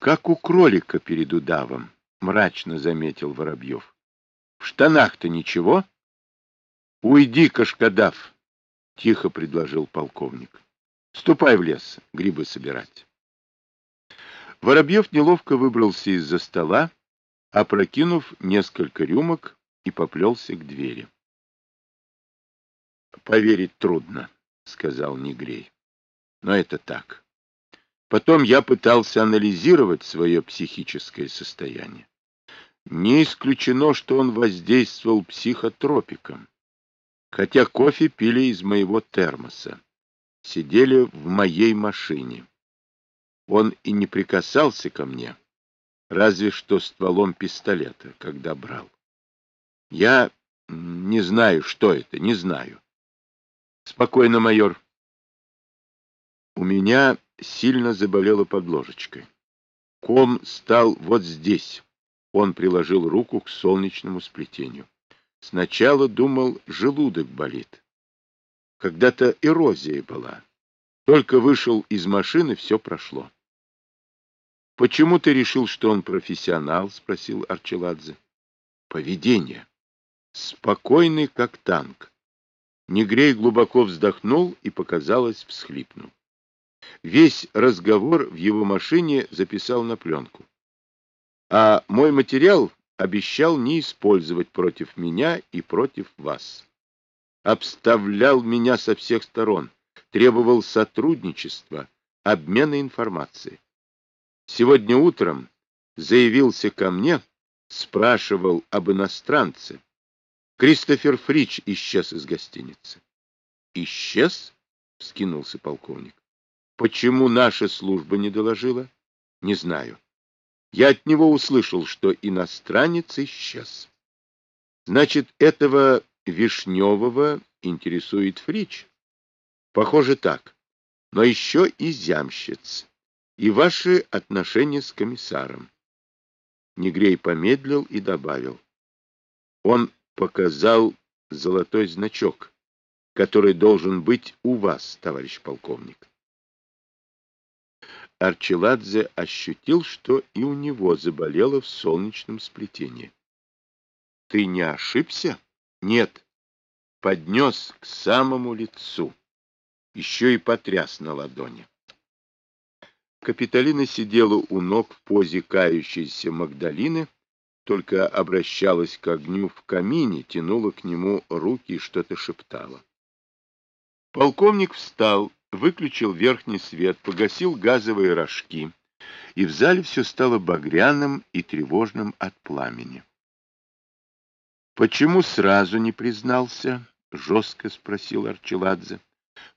Как у кролика перед удавом, мрачно заметил Воробьев. В штанах-то ничего? Уйди, кашкадав, тихо предложил полковник. Ступай в лес, грибы собирать. Воробьев неловко выбрался из-за стола, опрокинув несколько рюмок и поплелся к двери. Поверить трудно, сказал Негрей. Но это так. Потом я пытался анализировать свое психическое состояние. Не исключено, что он воздействовал психотропиком. Хотя кофе пили из моего термоса. Сидели в моей машине. Он и не прикасался ко мне, разве что стволом пистолета, когда брал. Я не знаю, что это, не знаю. Спокойно, майор. У меня сильно заболело под ложечкой. Ком стал вот здесь. Он приложил руку к солнечному сплетению. Сначала думал, желудок болит. Когда-то эрозия была. Только вышел из машины, все прошло. «Почему ты решил, что он профессионал?» — спросил Арчеладзе. «Поведение. Спокойный, как танк». Негрей глубоко вздохнул и, показалось, всхлипнул. Весь разговор в его машине записал на пленку. А мой материал обещал не использовать против меня и против вас. Обставлял меня со всех сторон, требовал сотрудничества, обмена информацией. Сегодня утром заявился ко мне, спрашивал об иностранце. Кристофер Фрич исчез из гостиницы. Исчез? — вскинулся полковник. Почему наша служба не доложила? Не знаю. Я от него услышал, что иностранец исчез. Значит, этого Вишневого интересует Фрич? Похоже так. Но еще и зямщиц. И ваши отношения с комиссаром. Негрей помедлил и добавил. Он показал золотой значок, который должен быть у вас, товарищ полковник. Арчеладзе ощутил, что и у него заболело в солнечном сплетении. — Ты не ошибся? — Нет. Поднес к самому лицу. Еще и потряс на ладони. Капитолина сидела у ног в позе кающейся Магдалины, только обращалась к огню в камине, тянула к нему руки и что-то шептала. Полковник встал, выключил верхний свет, погасил газовые рожки, и в зале все стало багряным и тревожным от пламени. «Почему сразу не признался?» — жестко спросил Арчеладзе.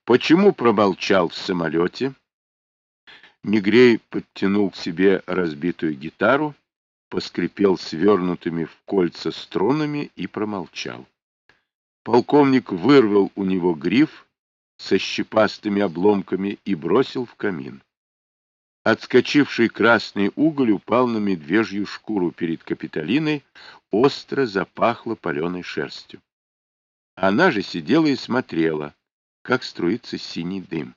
«Почему промолчал в самолете?» Негрей подтянул к себе разбитую гитару, поскрипел свернутыми в кольца струнами и промолчал. Полковник вырвал у него гриф, со щепастыми обломками и бросил в камин. Отскочивший красный уголь упал на медвежью шкуру перед Капитолиной, остро запахло паленой шерстью. Она же сидела и смотрела, как струится синий дым.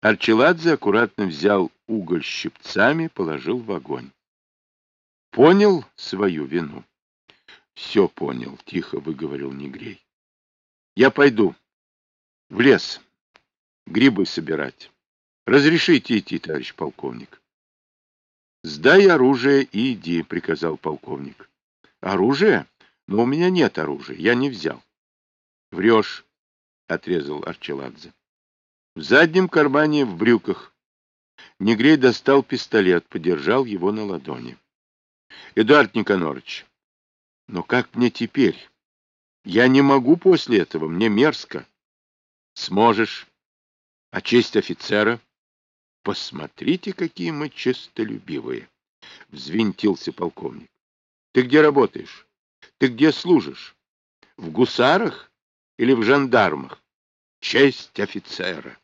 Арчеладзе аккуратно взял уголь щипцами, положил в огонь. Понял свою вину? Все понял, тихо выговорил Негрей. Я пойду. В лес. Грибы собирать. Разрешите идти, товарищ полковник. Сдай оружие и иди, приказал полковник. Оружие? Но у меня нет оружия, я не взял. Врешь, отрезал Арчеладзе. В заднем кармане в брюках. Негрей достал пистолет, подержал его на ладони. Эдуард Никонорович, но как мне теперь? Я не могу после этого, мне мерзко. Сможешь. А честь офицера? Посмотрите, какие мы честолюбивые. Взвинтился полковник. Ты где работаешь? Ты где служишь? В гусарах или в жандармах? Честь офицера.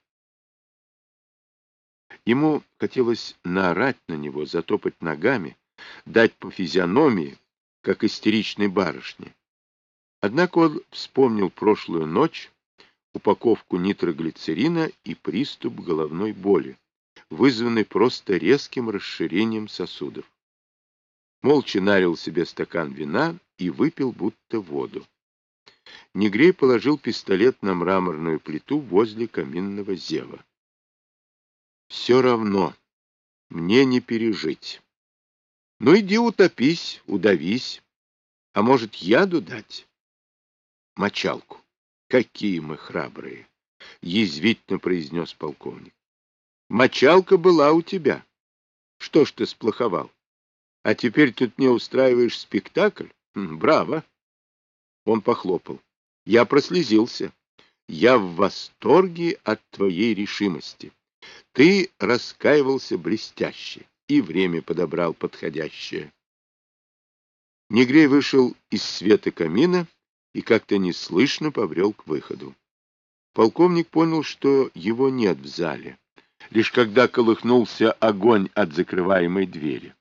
Ему хотелось наорать на него, затопать ногами, дать по физиономии, как истеричной барышне. Однако он вспомнил прошлую ночь, упаковку нитроглицерина и приступ головной боли. вызванный просто резким расширением сосудов. Молча налил себе стакан вина и выпил будто воду. Негрей положил пистолет на мраморную плиту возле каминного зева. «Все равно, мне не пережить. Ну, иди утопись, удавись. А может, яду дать?» «Мочалку. Какие мы храбрые!» — язвительно произнес полковник. «Мочалка была у тебя. Что ж ты сплоховал? А теперь тут не устраиваешь спектакль? Браво!» Он похлопал. Я прослезился. Я в восторге от твоей решимости. Ты раскаивался блестяще и время подобрал подходящее. Негрей вышел из света камина и как-то неслышно побрел к выходу. Полковник понял, что его нет в зале, лишь когда колыхнулся огонь от закрываемой двери.